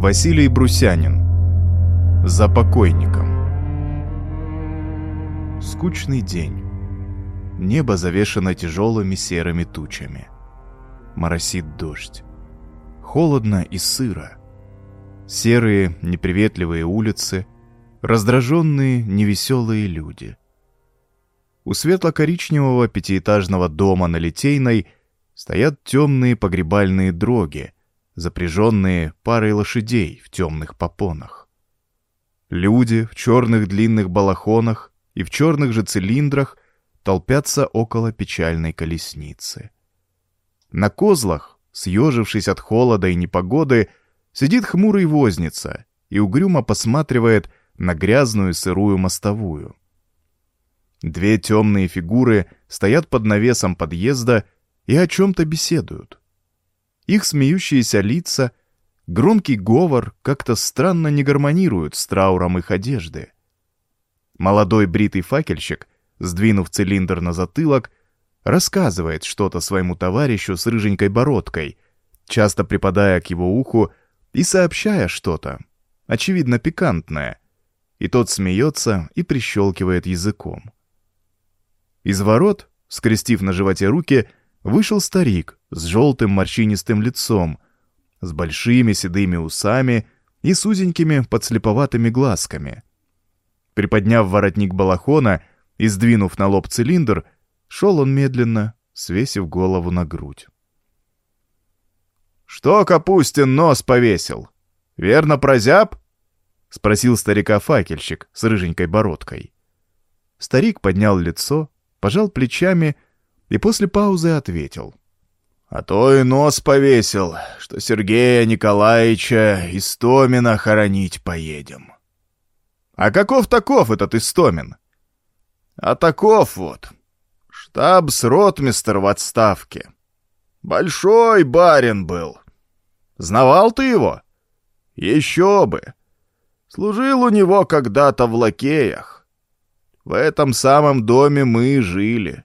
Василий Брусянин. За покойником. Скучный день. Небо завешено тяжелыми серыми тучами. Моросит дождь. Холодно и сыро. Серые, неприветливые улицы, раздраженные, невеселые люди. У светло-коричневого пятиэтажного дома на Литейной стоят темные погребальные дроги, запряженные парой лошадей в темных попонах. Люди в черных длинных балахонах и в черных же цилиндрах толпятся около печальной колесницы. На козлах, съежившись от холода и непогоды, сидит хмурый возница и угрюмо посматривает на грязную сырую мостовую. Две темные фигуры стоят под навесом подъезда и о чем-то беседуют. Их смеющиеся лица, громкий говор как-то странно не гармонируют с трауром их одежды. Молодой бритый факельщик, сдвинув цилиндр на затылок, рассказывает что-то своему товарищу с рыженькой бородкой, часто припадая к его уху и сообщая что-то, очевидно пикантное, и тот смеется и прищелкивает языком. Из ворот, скрестив на животе руки, вышел старик с желтым морщинистым лицом, с большими седыми усами и с узенькими подслеповатыми глазками. Приподняв воротник балахона и сдвинув на лоб цилиндр, шел он медленно, свесив голову на грудь. «Что Капустин нос повесил? Верно прозяб?» — спросил старика-факельщик с рыженькой бородкой. Старик поднял лицо, пожал плечами и после паузы ответил. «А то и нос повесил, что Сергея Николаевича Истомина хоронить поедем». «А каков таков этот Истомин?» «А таков вот, штабс-ротмистер в отставке. Большой барин был. Знавал ты его? Еще бы. Служил у него когда-то в лакеях. В этом самом доме мы и жили.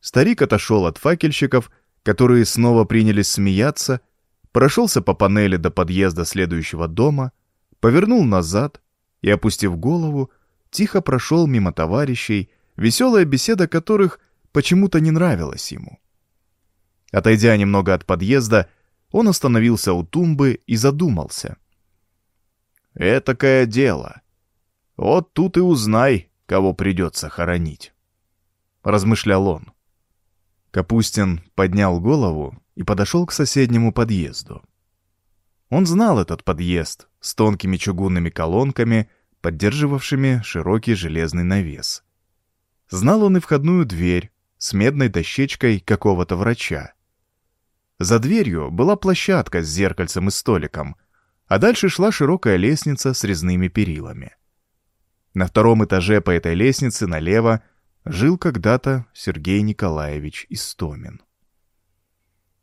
Старик отошел от факельщиков, которые снова принялись смеяться, прошелся по панели до подъезда следующего дома, повернул назад и, опустив голову, тихо прошел мимо товарищей, веселая беседа которых почему-то не нравилась ему. Отойдя немного от подъезда, он остановился у тумбы и задумался. «Этакое дело. Вот тут и узнай, кого придется хоронить», — размышлял он. Капустин поднял голову и подошел к соседнему подъезду. Он знал этот подъезд с тонкими чугунными колонками, поддерживавшими широкий железный навес. Знал он и входную дверь с медной дощечкой какого-то врача. За дверью была площадка с зеркальцем и столиком, а дальше шла широкая лестница с резными перилами. На втором этаже по этой лестнице налево жил когда-то Сергей Николаевич Истомин.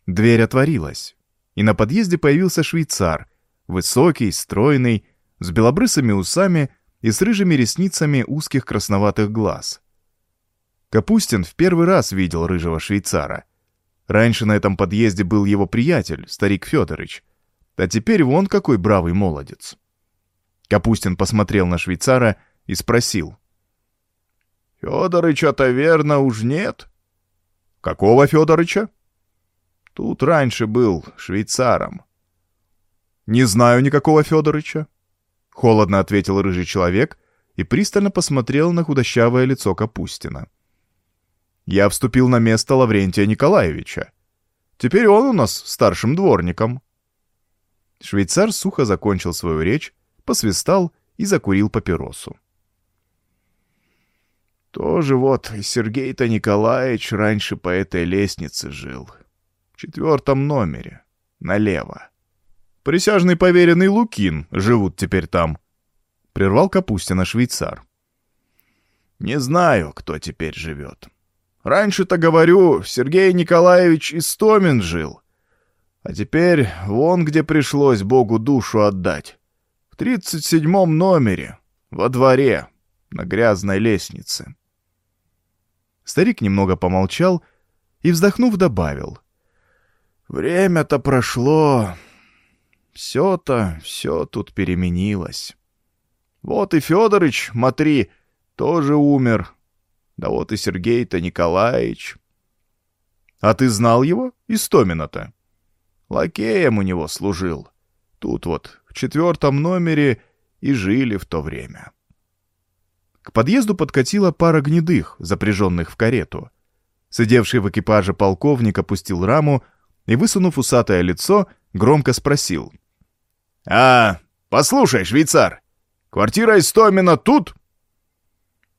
Дверь отворилась, и на подъезде появился швейцар, высокий, стройный, с белобрысыми усами и с рыжими ресницами узких красноватых глаз. Капустин в первый раз видел рыжего швейцара. Раньше на этом подъезде был его приятель, старик Федорович, а теперь вон какой бравый молодец. Капустин посмотрел на швейцара и спросил. «Федорыча-то верно уж нет?» «Какого Федорыча?» «Тут раньше был швейцаром». «Не знаю никакого Федорыча», — холодно ответил рыжий человек и пристально посмотрел на худощавое лицо Капустина. «Я вступил на место Лаврентия Николаевича. Теперь он у нас старшим дворником». Швейцар сухо закончил свою речь, посвистал и закурил папиросу. Тоже вот Сергей-то Николаевич раньше по этой лестнице жил. В четвертом номере. Налево. Присяжный поверенный Лукин живут теперь там. Прервал Капустина швейцар. Не знаю, кто теперь живет. Раньше-то, говорю, Сергей Николаевич Истомин жил. А теперь вон где пришлось Богу душу отдать. В тридцать седьмом номере, во дворе, на грязной лестнице. Старик немного помолчал и, вздохнув, добавил. «Время-то прошло. все-то, все тут переменилось. Вот и Федорыч, смотри, тоже умер. Да вот и Сергей-то Николаевич. А ты знал его, Истомина-то? Лакеем у него служил. Тут вот, в четвертом номере, и жили в то время. К подъезду подкатила пара гнедых, запряженных в карету. Сидевший в экипаже полковник опустил раму и, высунув усатое лицо, громко спросил. «А, послушай, швейцар, квартира Истомина тут?»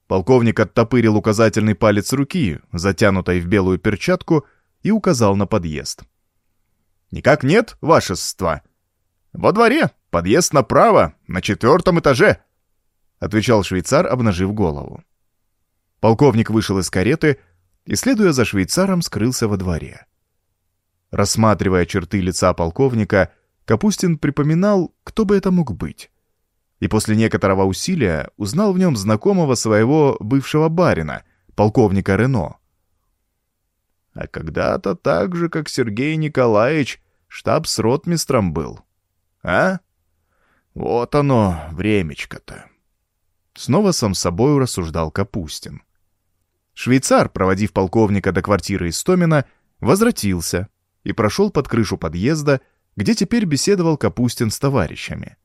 Полковник оттопырил указательный палец руки, затянутой в белую перчатку, и указал на подъезд. «Никак нет, вашество. Во дворе, подъезд направо, на четвертом этаже», — отвечал швейцар, обнажив голову. Полковник вышел из кареты и, следуя за швейцаром, скрылся во дворе. Рассматривая черты лица полковника, Капустин припоминал, кто бы это мог быть. И после некоторого усилия узнал в нем знакомого своего бывшего барина, полковника Рено. А когда-то так же, как Сергей Николаевич, штаб с ротмистром был. А? Вот оно, времечко-то. Снова сам собою рассуждал Капустин. Швейцар, проводив полковника до квартиры Истомина, возвратился и прошел под крышу подъезда, где теперь беседовал Капустин с товарищами.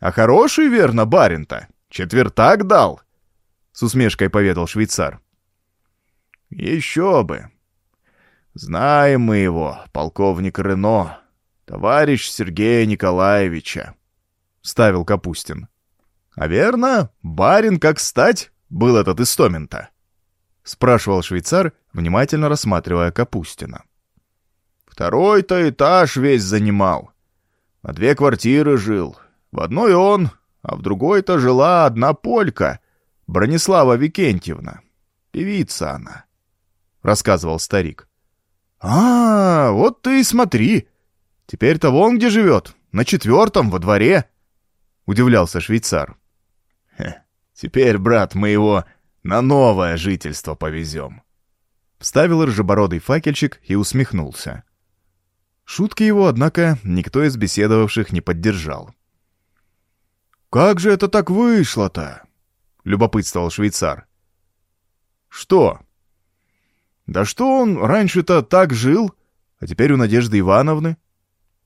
«А хороший, верно, барин-то? Четвертак дал!» — с усмешкой поведал швейцар. «Еще бы! Знаем мы его, полковник Рено, товарищ Сергея Николаевича», — ставил Капустин. «А верно, барин как стать был этот Истомин-то?» — спрашивал швейцар, внимательно рассматривая Капустина. Второй-то этаж весь занимал. На две квартиры жил. В одной он, а в другой-то жила одна полька, Бронислава Викентьевна. Певица она, — рассказывал старик. «А, вот ты и смотри. Теперь-то вон где живет, на четвертом, во дворе», — удивлялся швейцар. «Теперь, брат, мы его на новое жительство повезем», — вставил рыжебородый факельщик и усмехнулся. Шутки его, однако, никто из беседовавших не поддержал. «Как же это так вышло-то?» — любопытствовал швейцар. «Что?» «Да что он раньше-то так жил, а теперь у Надежды Ивановны?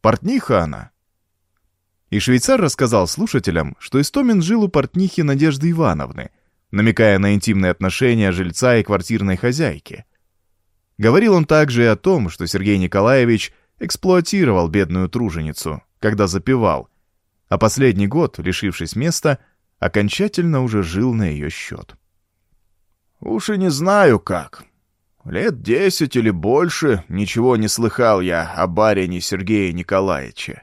Портниха она». И швейцар рассказал слушателям, что Истомин жил у портнихи Надежды Ивановны, намекая на интимные отношения жильца и квартирной хозяйки. Говорил он также и о том, что Сергей Николаевич эксплуатировал бедную труженицу, когда запивал, а последний год, лишившись места, окончательно уже жил на ее счет. «Уж и не знаю как. Лет десять или больше ничего не слыхал я о барине Сергея Николаевича.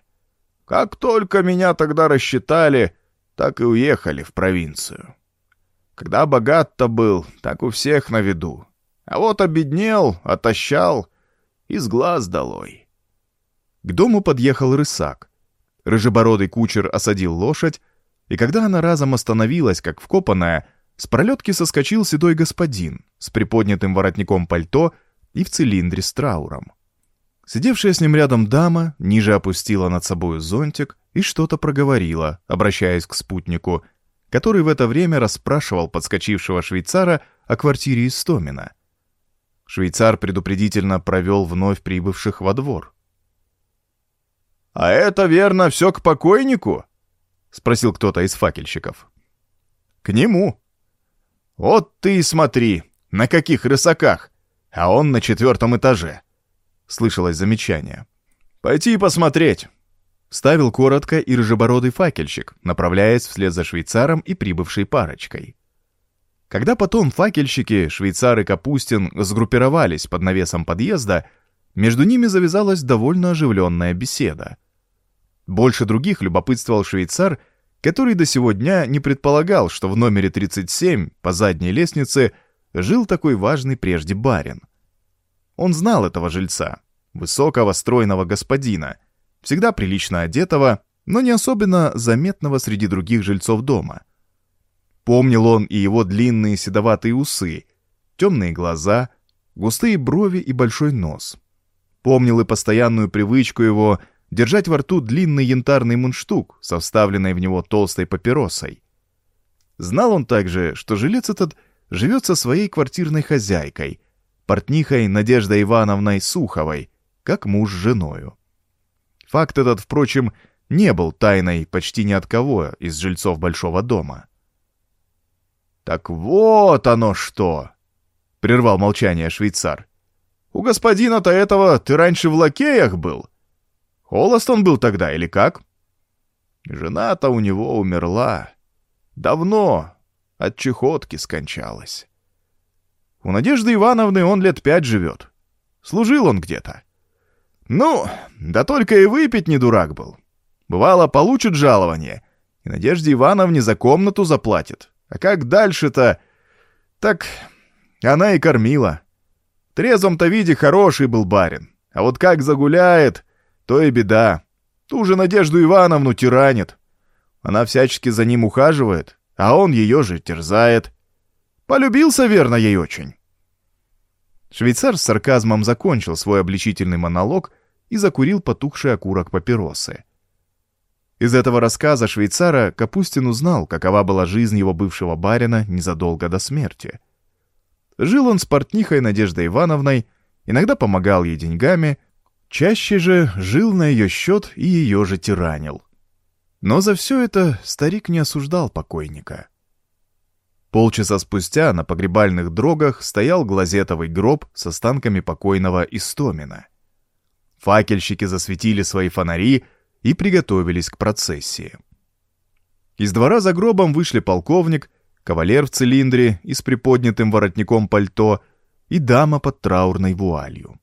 Как только меня тогда рассчитали, так и уехали в провинцию. Когда богат-то был, так у всех на виду. А вот обеднел, отощал, из глаз долой. К дому подъехал рысак. Рыжебородый кучер осадил лошадь, и когда она разом остановилась, как вкопанная, с пролетки соскочил седой господин с приподнятым воротником пальто и в цилиндре с трауром. Сидевшая с ним рядом дама ниже опустила над собой зонтик и что-то проговорила, обращаясь к спутнику, который в это время расспрашивал подскочившего швейцара о квартире Истомина. Швейцар предупредительно провел вновь прибывших во двор. «А это, верно, все к покойнику?» — спросил кто-то из факельщиков. «К нему». «Вот ты и смотри, на каких рысаках, а он на четвертом этаже», — слышалось замечание. «Пойти посмотреть». Ставил коротко и рыжебородый факельщик, направляясь вслед за швейцаром и прибывшей парочкой. Когда потом факельщики, швейцар и Капустин сгруппировались под навесом подъезда, между ними завязалась довольно оживленная беседа. Больше других любопытствовал швейцар, который до сего дня не предполагал, что в номере 37 по задней лестнице жил такой важный прежде барин. Он знал этого жильца, высокого стройного господина, всегда прилично одетого, но не особенно заметного среди других жильцов дома. Помнил он и его длинные седоватые усы, темные глаза, густые брови и большой нос. Помнил и постоянную привычку его держать во рту длинный янтарный мундштук со вставленной в него толстой папиросой. Знал он также, что жилец этот живет со своей квартирной хозяйкой, портнихой Надеждой Ивановной Суховой, как муж с женою. Факт этот, впрочем, не был тайной почти ни от кого из жильцов большого дома. «Так вот оно что!» — прервал молчание швейцар. «У господина-то этого ты раньше в лакеях был. Холост он был тогда или как?» «Жена-то у него умерла. Давно, от чехотки скончалась. У Надежды Ивановны он лет пять живет. Служил он где-то. Ну, да только и выпить не дурак был. Бывало, получит жалование, и Надежде Ивановне за комнату заплатит. А как дальше-то? Так она и кормила. В трезвом-то виде хороший был барин. А вот как загуляет, то и беда. Ту же Надежду Ивановну тиранит. Она всячески за ним ухаживает, а он ее же терзает. Полюбился, верно, ей очень. Швейцар с сарказмом закончил свой обличительный монолог и закурил потухший окурок папиросы. Из этого рассказа швейцара Капустин узнал, какова была жизнь его бывшего барина незадолго до смерти. Жил он с портнихой Надеждой Ивановной, иногда помогал ей деньгами, чаще же жил на ее счет и ее же тиранил. Но за все это старик не осуждал покойника. Полчаса спустя на погребальных дрогах стоял глазетовый гроб с останками покойного Истомина. Факельщики засветили свои фонари и приготовились к процессии. Из двора за гробом вышли полковник, кавалер в цилиндре и с приподнятым воротником пальто и дама под траурной вуалью.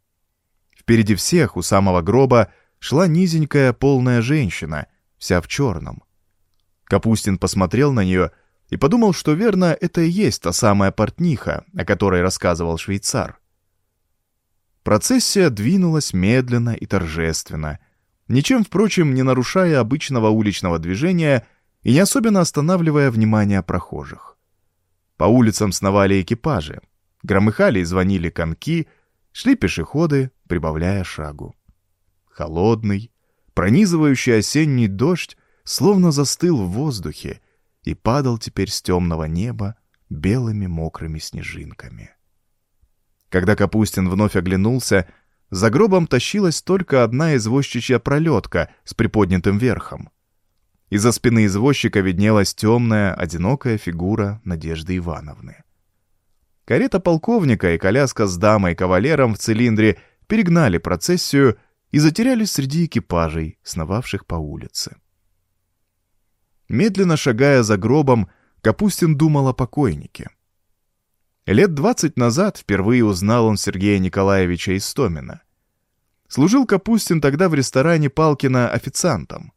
Впереди всех, у самого гроба, шла низенькая полная женщина вся в черном. Капустин посмотрел на нее и подумал, что верно, это и есть та самая портниха, о которой рассказывал швейцар. Процессия двинулась медленно и торжественно, ничем, впрочем, не нарушая обычного уличного движения и не особенно останавливая внимание прохожих. По улицам сновали экипажи, громыхали и звонили конки, шли пешеходы, прибавляя шагу. Холодный, Пронизывающий осенний дождь словно застыл в воздухе и падал теперь с темного неба белыми мокрыми снежинками. Когда Капустин вновь оглянулся, за гробом тащилась только одна извозчичья пролетка с приподнятым верхом. Из-за спины извозчика виднелась темная, одинокая фигура Надежды Ивановны. Карета полковника и коляска с дамой-кавалером в цилиндре перегнали процессию и затерялись среди экипажей, сновавших по улице. Медленно шагая за гробом, Капустин думал о покойнике. Лет двадцать назад впервые узнал он Сергея Николаевича Истомина. Служил Капустин тогда в ресторане Палкина официантом.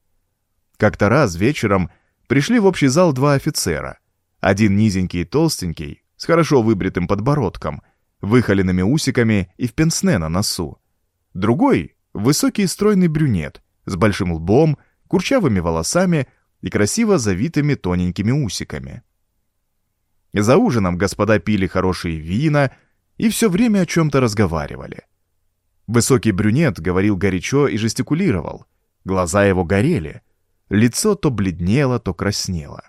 Как-то раз вечером пришли в общий зал два офицера. Один низенький и толстенький, с хорошо выбритым подбородком, выхоленными усиками и в пенсне на носу. Другой Высокий и стройный брюнет с большим лбом, курчавыми волосами и красиво завитыми тоненькими усиками. За ужином господа пили хорошие вина и все время о чем-то разговаривали. Высокий брюнет говорил горячо и жестикулировал. Глаза его горели. Лицо то бледнело, то краснело.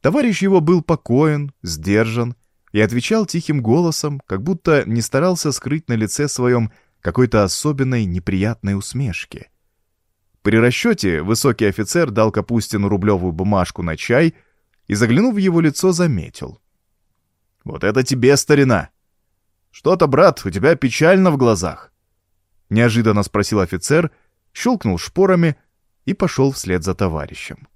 Товарищ его был покоен, сдержан и отвечал тихим голосом, как будто не старался скрыть на лице своем какой-то особенной неприятной усмешки. При расчете высокий офицер дал Капустину рублевую бумажку на чай и, заглянув в его лицо, заметил. «Вот это тебе, старина! Что-то, брат, у тебя печально в глазах!» Неожиданно спросил офицер, щелкнул шпорами и пошел вслед за товарищем.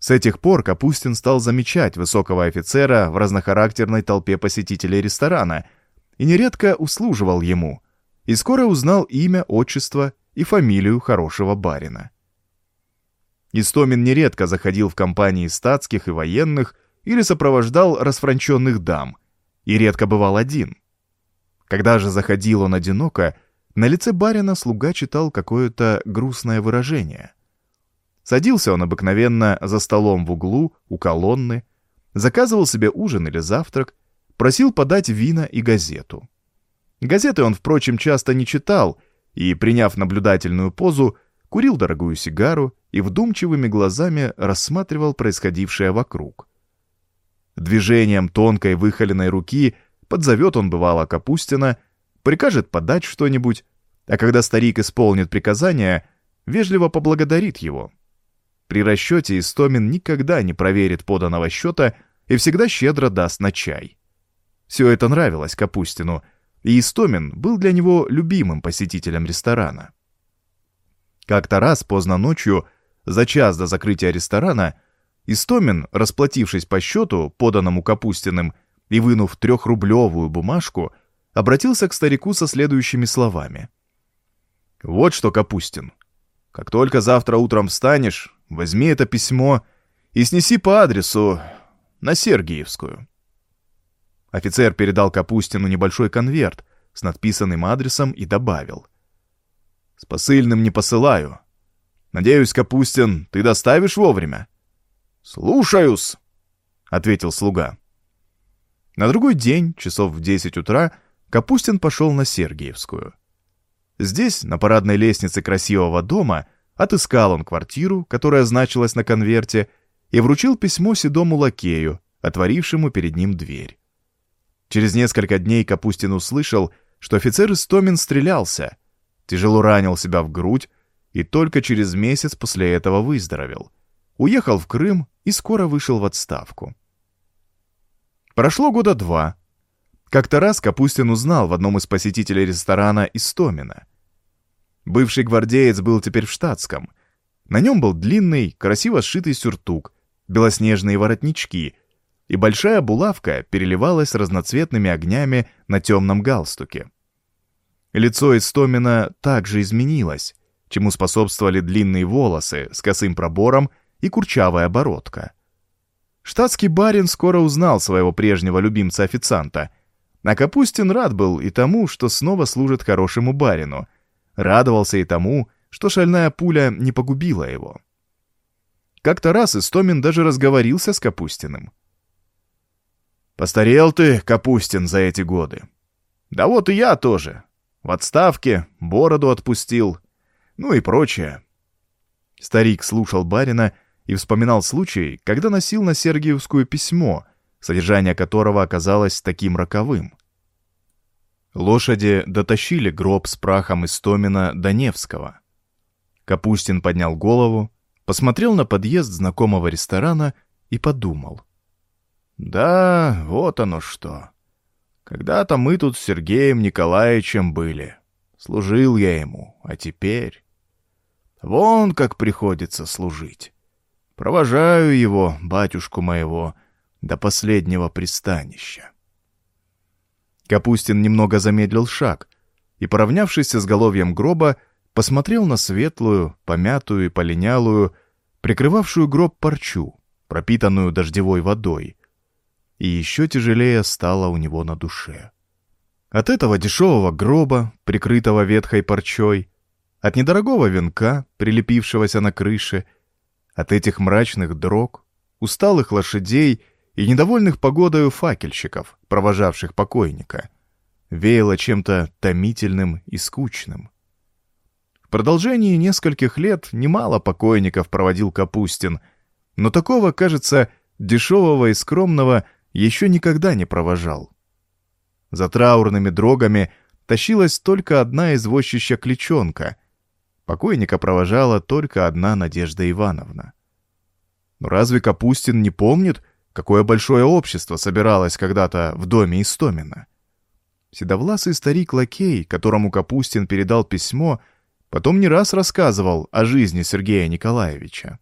С этих пор Капустин стал замечать высокого офицера в разнохарактерной толпе посетителей ресторана — и нередко услуживал ему, и скоро узнал имя, отчество и фамилию хорошего барина. Истомин нередко заходил в компании статских и военных или сопровождал расфранченных дам, и редко бывал один. Когда же заходил он одиноко, на лице барина слуга читал какое-то грустное выражение. Садился он обыкновенно за столом в углу, у колонны, заказывал себе ужин или завтрак Просил подать вина и газету. Газеты он, впрочем, часто не читал и, приняв наблюдательную позу, курил дорогую сигару и вдумчивыми глазами рассматривал происходившее вокруг. Движением тонкой выхоленной руки подзовет он бывало Капустина, прикажет подать что-нибудь, а когда старик исполнит приказание, вежливо поблагодарит его. При расчете Истомин никогда не проверит поданного счета и всегда щедро даст на чай. Все это нравилось Капустину, и Истомин был для него любимым посетителем ресторана. Как-то раз поздно ночью, за час до закрытия ресторана, Истомин, расплатившись по счету, поданному Капустиным, и вынув трехрублевую бумажку, обратился к старику со следующими словами. «Вот что, Капустин, как только завтра утром встанешь, возьми это письмо и снеси по адресу на Сергиевскую». Офицер передал Капустину небольшой конверт с надписанным адресом и добавил. «С посыльным не посылаю. Надеюсь, Капустин, ты доставишь вовремя?» «Слушаюсь», — ответил слуга. На другой день, часов в десять утра, Капустин пошел на Сергиевскую. Здесь, на парадной лестнице красивого дома, отыскал он квартиру, которая значилась на конверте, и вручил письмо седому лакею, отворившему перед ним дверь. Через несколько дней Капустин услышал, что офицер Истомин стрелялся, тяжело ранил себя в грудь и только через месяц после этого выздоровел. Уехал в Крым и скоро вышел в отставку. Прошло года два. Как-то раз Капустин узнал в одном из посетителей ресторана Истомина. Бывший гвардеец был теперь в штатском. На нем был длинный, красиво сшитый сюртук, белоснежные воротнички — и большая булавка переливалась разноцветными огнями на темном галстуке. Лицо Истомина также изменилось, чему способствовали длинные волосы с косым пробором и курчавая бородка. Штатский барин скоро узнал своего прежнего любимца-официанта, а Капустин рад был и тому, что снова служит хорошему барину, радовался и тому, что шальная пуля не погубила его. Как-то раз Истомин даже разговорился с Капустиным. Постарел ты, Капустин, за эти годы. Да вот и я тоже. В отставке, бороду отпустил. Ну и прочее. Старик слушал барина и вспоминал случай, когда носил на Сергиевскую письмо, содержание которого оказалось таким роковым. Лошади дотащили гроб с прахом Истомина до Невского. Капустин поднял голову, посмотрел на подъезд знакомого ресторана и подумал — да, вот оно что. Когда-то мы тут с Сергеем Николаевичем были. Служил я ему, а теперь... Вон как приходится служить. Провожаю его, батюшку моего, до последнего пристанища. Капустин немного замедлил шаг и, поравнявшись с изголовьем гроба, посмотрел на светлую, помятую и полинялую, прикрывавшую гроб парчу, пропитанную дождевой водой, и еще тяжелее стало у него на душе. От этого дешевого гроба, прикрытого ветхой парчой, от недорогого венка, прилепившегося на крыше, от этих мрачных дрог, усталых лошадей и недовольных погодою факельщиков, провожавших покойника, веяло чем-то томительным и скучным. В продолжении нескольких лет немало покойников проводил Капустин, но такого, кажется, дешевого и скромного еще никогда не провожал. За траурными дрогами тащилась только одна извозчища кличонка. Покойника провожала только одна Надежда Ивановна. Но разве Капустин не помнит, какое большое общество собиралось когда-то в доме Истомина? Седовласый старик-лакей, которому Капустин передал письмо, потом не раз рассказывал о жизни Сергея Николаевича.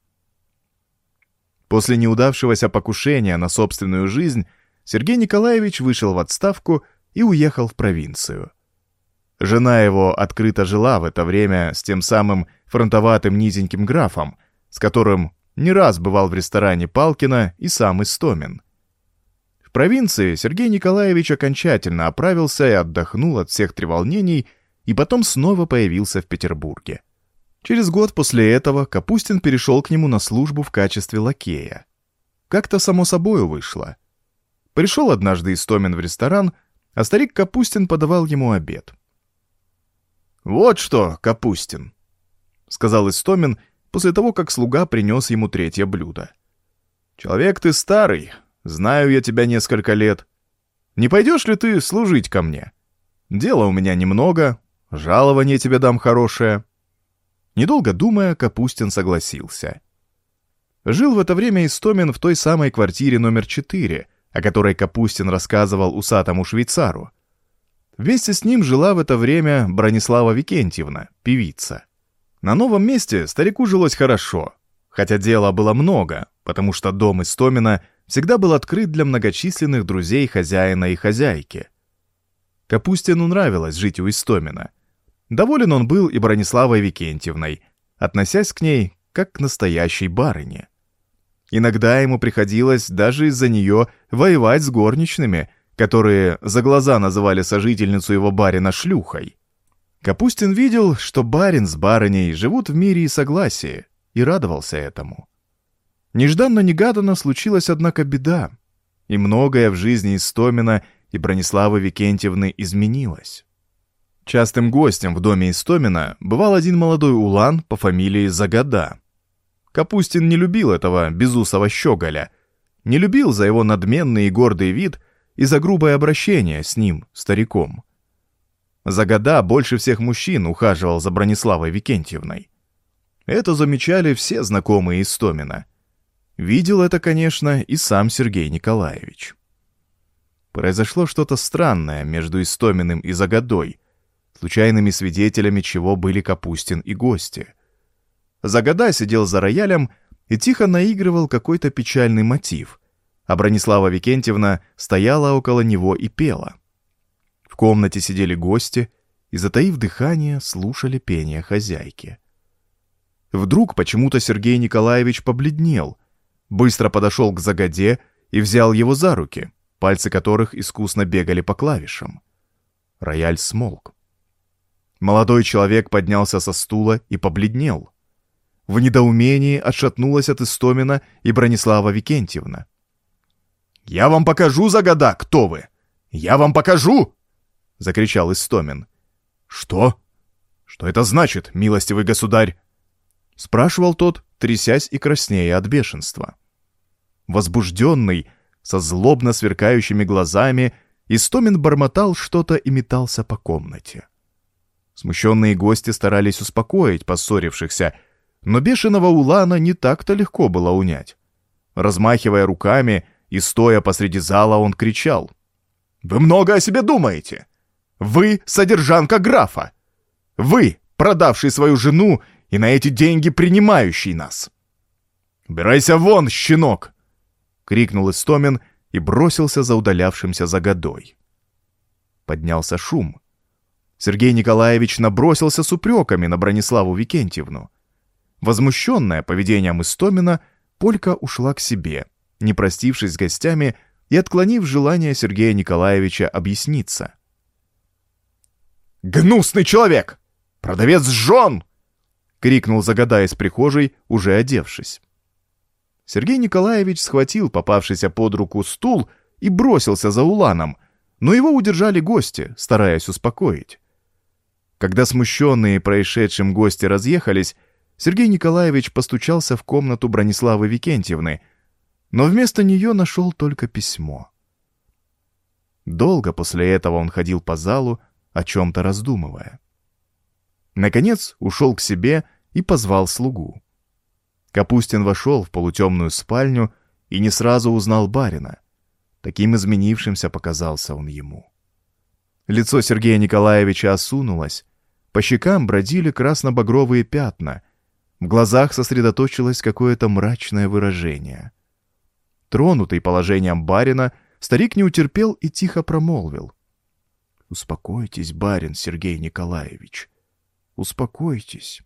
После неудавшегося покушения на собственную жизнь Сергей Николаевич вышел в отставку и уехал в провинцию. Жена его открыто жила в это время с тем самым фронтоватым низеньким графом, с которым не раз бывал в ресторане Палкина и сам Истомин. В провинции Сергей Николаевич окончательно оправился и отдохнул от всех треволнений, и потом снова появился в Петербурге. Через год после этого Капустин перешел к нему на службу в качестве лакея. Как-то само собою вышло. Пришел однажды Истомин в ресторан, а старик Капустин подавал ему обед. «Вот что, Капустин», — сказал Истомин после того, как слуга принес ему третье блюдо. «Человек ты старый, знаю я тебя несколько лет. Не пойдешь ли ты служить ко мне? Дела у меня немного, жалование тебе дам хорошее». Недолго думая, Капустин согласился. Жил в это время Истомин в той самой квартире номер 4, о которой Капустин рассказывал усатому швейцару. Вместе с ним жила в это время Бронислава Викентьевна, певица. На новом месте старику жилось хорошо, хотя дела было много, потому что дом Истомина всегда был открыт для многочисленных друзей хозяина и хозяйки. Капустину нравилось жить у Истомина. Доволен он был и Брониславой Викентьевной, относясь к ней как к настоящей барыне. Иногда ему приходилось даже из-за нее воевать с горничными, которые за глаза называли сожительницу его барина шлюхой. Капустин видел, что барин с барыней живут в мире и согласии, и радовался этому. Нежданно-негаданно случилась, однако, беда, и многое в жизни Истомина и Брониславы Викентьевны изменилось. Частым гостем в доме Истомина бывал один молодой улан по фамилии Загада — Капустин не любил этого безусого щеголя, не любил за его надменный и гордый вид и за грубое обращение с ним, стариком. За года больше всех мужчин ухаживал за Брониславой Викентьевной. Это замечали все знакомые Истомина. Видел это, конечно, и сам Сергей Николаевич. Произошло что-то странное между Истоминым и Загодой, случайными свидетелями чего были Капустин и гости — Загода сидел за роялем и тихо наигрывал какой-то печальный мотив, а Бронислава Викентьевна стояла около него и пела. В комнате сидели гости и, затаив дыхание, слушали пение хозяйки. Вдруг почему-то Сергей Николаевич побледнел, быстро подошел к Загоде и взял его за руки, пальцы которых искусно бегали по клавишам. Рояль смолк. Молодой человек поднялся со стула и побледнел. В недоумении отшатнулась от Истомина и Бронислава Викентьевна. «Я вам покажу, Загода, кто вы! Я вам покажу!» — закричал Истомин. «Что? Что это значит, милостивый государь?» — спрашивал тот, трясясь и краснея от бешенства. Возбужденный, со злобно сверкающими глазами, Истомин бормотал что-то и метался по комнате. Смущенные гости старались успокоить поссорившихся, но бешеного улана не так-то легко было унять. Размахивая руками и стоя посреди зала, он кричал. «Вы много о себе думаете! Вы содержанка графа! Вы, продавший свою жену и на эти деньги принимающий нас!» «Убирайся вон, щенок!» — крикнул Истомин и бросился за удалявшимся загодой. Поднялся шум. Сергей Николаевич набросился с упреками на Брониславу Викентьевну. Возмущенная поведением Истомина, Полька ушла к себе, не простившись с гостями и отклонив желание Сергея Николаевича объясниться. «Гнусный человек! Продавец жен!» — крикнул Загода из прихожей, уже одевшись. Сергей Николаевич схватил попавшийся под руку стул и бросился за Уланом, но его удержали гости, стараясь успокоить. Когда смущенные происшедшим гости разъехались, Сергей Николаевич постучался в комнату Брониславы Викентьевны, но вместо нее нашел только письмо. Долго после этого он ходил по залу, о чем-то раздумывая. Наконец ушел к себе и позвал слугу. Капустин вошел в полутемную спальню и не сразу узнал барина. Таким изменившимся показался он ему. Лицо Сергея Николаевича осунулось, по щекам бродили красно-багровые пятна — в глазах сосредоточилось какое-то мрачное выражение. Тронутый положением барина, старик не утерпел и тихо промолвил. «Успокойтесь, барин Сергей Николаевич. Успокойтесь».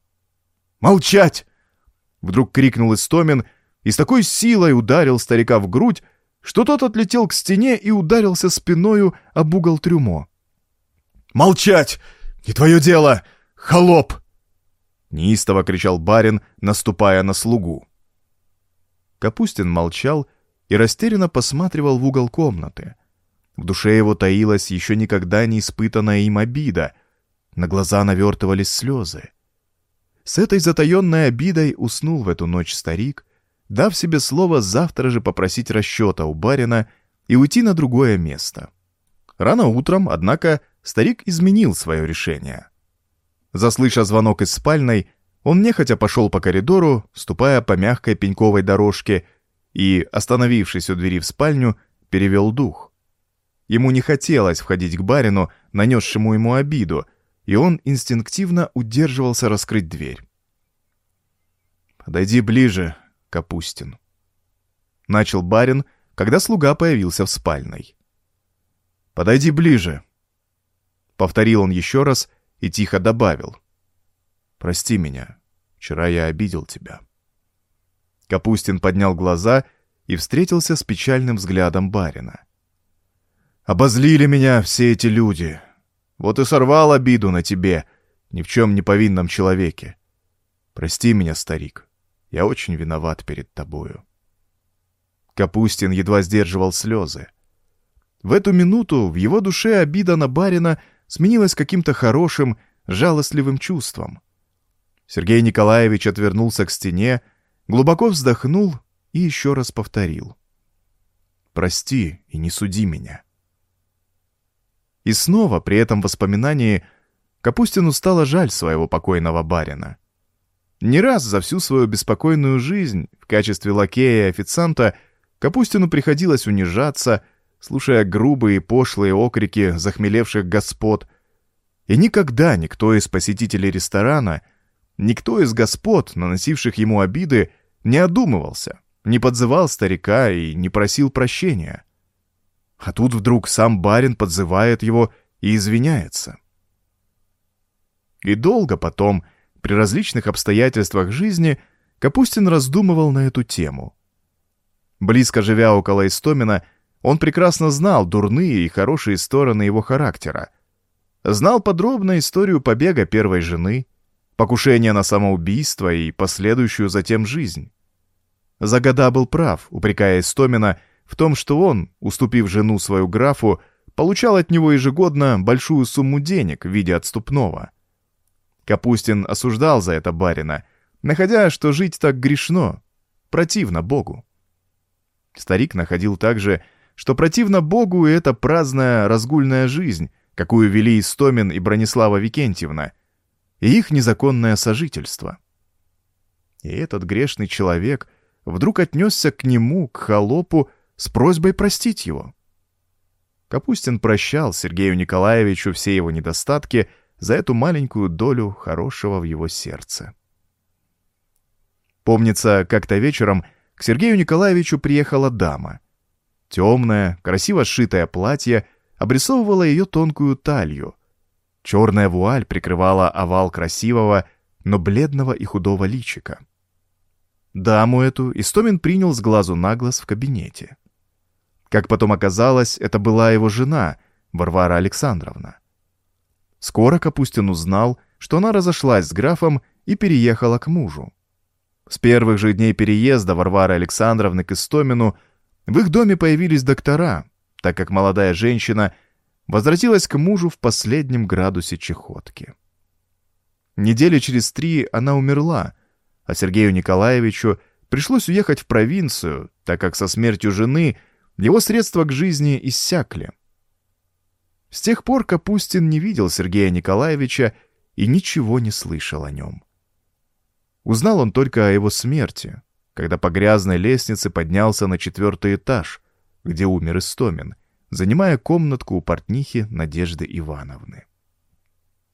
«Молчать!» — вдруг крикнул Истомин и с такой силой ударил старика в грудь, что тот отлетел к стене и ударился спиною об угол трюмо. «Молчать! Не твое дело! Холоп!» неистово кричал барин, наступая на слугу. Капустин молчал и растерянно посматривал в угол комнаты. В душе его таилась еще никогда не испытанная им обида, на глаза навертывались слезы. С этой затаенной обидой уснул в эту ночь старик, дав себе слово завтра же попросить расчета у барина и уйти на другое место. Рано утром, однако, старик изменил свое решение. Заслыша звонок из спальной, он нехотя пошел по коридору, ступая по мягкой пеньковой дорожке, и, остановившись у двери в спальню, перевел дух. Ему не хотелось входить к барину, нанесшему ему обиду, и он инстинктивно удерживался раскрыть дверь. «Подойди ближе, Капустин», — начал барин, когда слуга появился в спальной. «Подойди ближе», — повторил он еще раз и тихо добавил. «Прости меня, вчера я обидел тебя». Капустин поднял глаза и встретился с печальным взглядом барина. «Обозлили меня все эти люди. Вот и сорвал обиду на тебе, ни в чем не повинном человеке. Прости меня, старик, я очень виноват перед тобою». Капустин едва сдерживал слезы. В эту минуту в его душе обида на барина сменилась каким-то хорошим, жалостливым чувством. Сергей Николаевич отвернулся к стене, глубоко вздохнул и еще раз повторил. «Прости и не суди меня». И снова при этом воспоминании Капустину стало жаль своего покойного барина. Не раз за всю свою беспокойную жизнь в качестве лакея и официанта Капустину приходилось унижаться, слушая грубые и пошлые окрики захмелевших господ. И никогда никто из посетителей ресторана, никто из господ, наносивших ему обиды, не одумывался, не подзывал старика и не просил прощения. А тут вдруг сам барин подзывает его и извиняется. И долго потом, при различных обстоятельствах жизни, Капустин раздумывал на эту тему. Близко живя около Истомина, он прекрасно знал дурные и хорошие стороны его характера. Знал подробно историю побега первой жены, покушения на самоубийство и последующую затем жизнь. Загода был прав, упрекая Истомина в том, что он, уступив жену свою графу, получал от него ежегодно большую сумму денег в виде отступного. Капустин осуждал за это барина, находя, что жить так грешно, противно Богу. Старик находил также, что противно Богу и эта праздная разгульная жизнь, какую вели Истомин и Бронислава Викентьевна, и их незаконное сожительство. И этот грешный человек вдруг отнесся к нему, к холопу, с просьбой простить его. Капустин прощал Сергею Николаевичу все его недостатки за эту маленькую долю хорошего в его сердце. Помнится, как-то вечером к Сергею Николаевичу приехала дама. Темное, красиво сшитое платье обрисовывало ее тонкую талию. Черная вуаль прикрывала овал красивого, но бледного и худого личика. Даму эту Истомин принял с глазу на глаз в кабинете. Как потом оказалось, это была его жена, Варвара Александровна. Скоро Капустин узнал, что она разошлась с графом и переехала к мужу. С первых же дней переезда Варвары Александровны к Истомину в их доме появились доктора, так как молодая женщина возвратилась к мужу в последнем градусе чехотки. Недели через три она умерла, а Сергею Николаевичу пришлось уехать в провинцию, так как со смертью жены – его средства к жизни иссякли. С тех пор Капустин не видел Сергея Николаевича и ничего не слышал о нем. Узнал он только о его смерти, когда по грязной лестнице поднялся на четвертый этаж, где умер Истомин, занимая комнатку у портнихи Надежды Ивановны.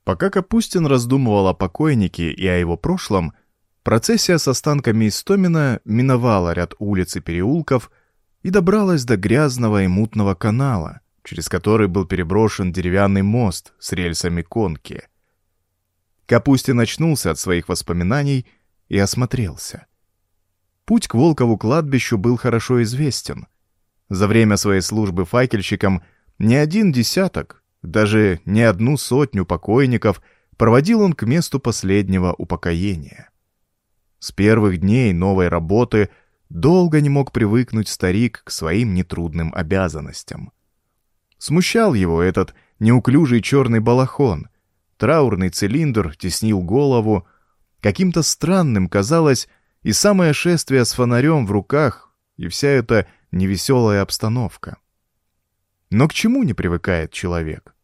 Пока Капустин раздумывал о покойнике и о его прошлом, процессия с останками Истомина миновала ряд улиц и переулков и добралась до грязного и мутного канала, через который был переброшен деревянный мост с рельсами конки. Капустин очнулся от своих воспоминаний и осмотрелся. Путь к Волкову кладбищу был хорошо известен. За время своей службы факельщиком не один десяток, даже не одну сотню покойников проводил он к месту последнего упокоения. С первых дней новой работы – Долго не мог привыкнуть старик к своим нетрудным обязанностям. Смущал его этот неуклюжий черный балахон, траурный цилиндр теснил голову. Каким-то странным казалось и самое шествие с фонарем в руках, и вся эта невеселая обстановка. Но к чему не привыкает человек?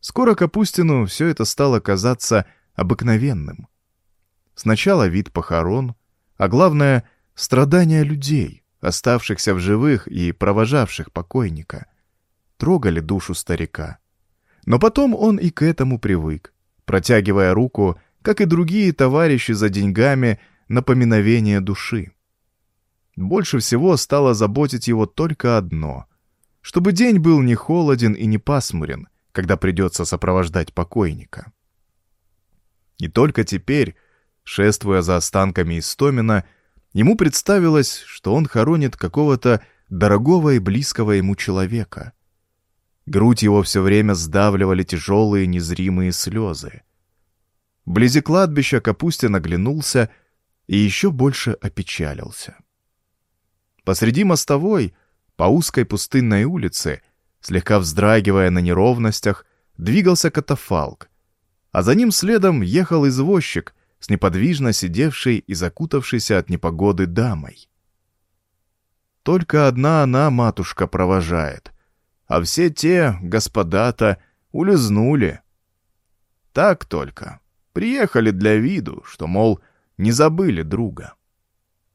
Скоро Капустину все это стало казаться обыкновенным. Сначала вид похорон, а главное — страдания людей, оставшихся в живых и провожавших покойника. Трогали душу старика. Но потом он и к этому привык, протягивая руку, как и другие товарищи за деньгами, на поминовение души. Больше всего стало заботить его только одно — чтобы день был не холоден и не пасмурен, когда придется сопровождать покойника. И только теперь, шествуя за останками Истомина, ему представилось, что он хоронит какого-то дорогого и близкого ему человека. Грудь его все время сдавливали тяжелые незримые слезы. Вблизи кладбища Капустин оглянулся и еще больше опечалился. Посреди мостовой, по узкой пустынной улице, слегка вздрагивая на неровностях, двигался катафалк, а за ним следом ехал извозчик с неподвижно сидевшей и закутавшейся от непогоды дамой. Только одна она, матушка, провожает, а все те, господа-то, улизнули. Так только. Приехали для виду, что, мол, не забыли друга.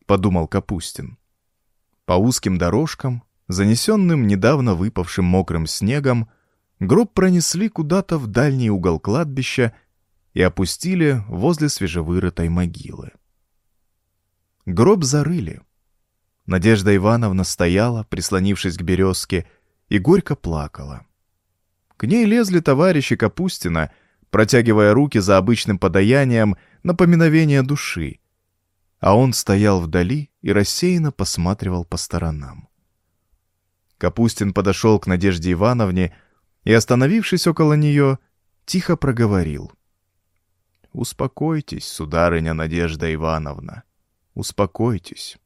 Подумал Капустин. По узким дорожкам, занесенным недавно выпавшим мокрым снегом, гроб пронесли куда-то в дальний угол кладбища и опустили возле свежевырытой могилы. Гроб зарыли. Надежда Ивановна стояла, прислонившись к березке, и горько плакала. К ней лезли товарищи Капустина, протягивая руки за обычным подаянием на души, а он стоял вдали и рассеянно посматривал по сторонам. Капустин подошел к Надежде Ивановне и, остановившись около нее, тихо проговорил. «Успокойтесь, сударыня Надежда Ивановна, успокойтесь.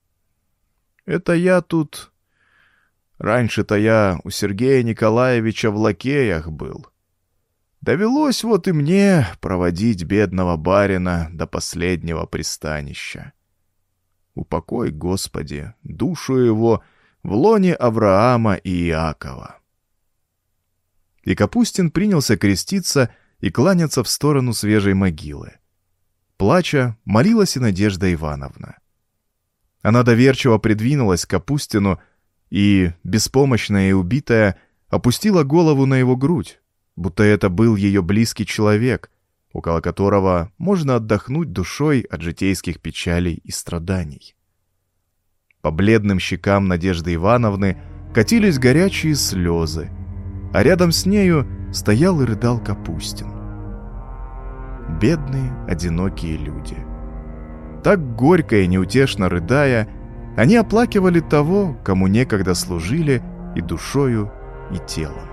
Это я тут Раньше-то я у Сергея Николаевича в лакеях был. Довелось вот и мне проводить бедного барина до последнего пристанища. Упокой, Господи, душу его в лоне Авраама и Иакова. И Капустин принялся креститься и кланяться в сторону свежей могилы. Плача, молилась и Надежда Ивановна. Она доверчиво придвинулась к Капустину, и, беспомощная и убитая, опустила голову на его грудь, будто это был ее близкий человек, около которого можно отдохнуть душой от житейских печалей и страданий. По бледным щекам Надежды Ивановны катились горячие слезы, а рядом с нею стоял и рыдал Капустин. Бедные, одинокие люди. Так горько и неутешно рыдая, они оплакивали того, кому некогда служили и душою, и телом.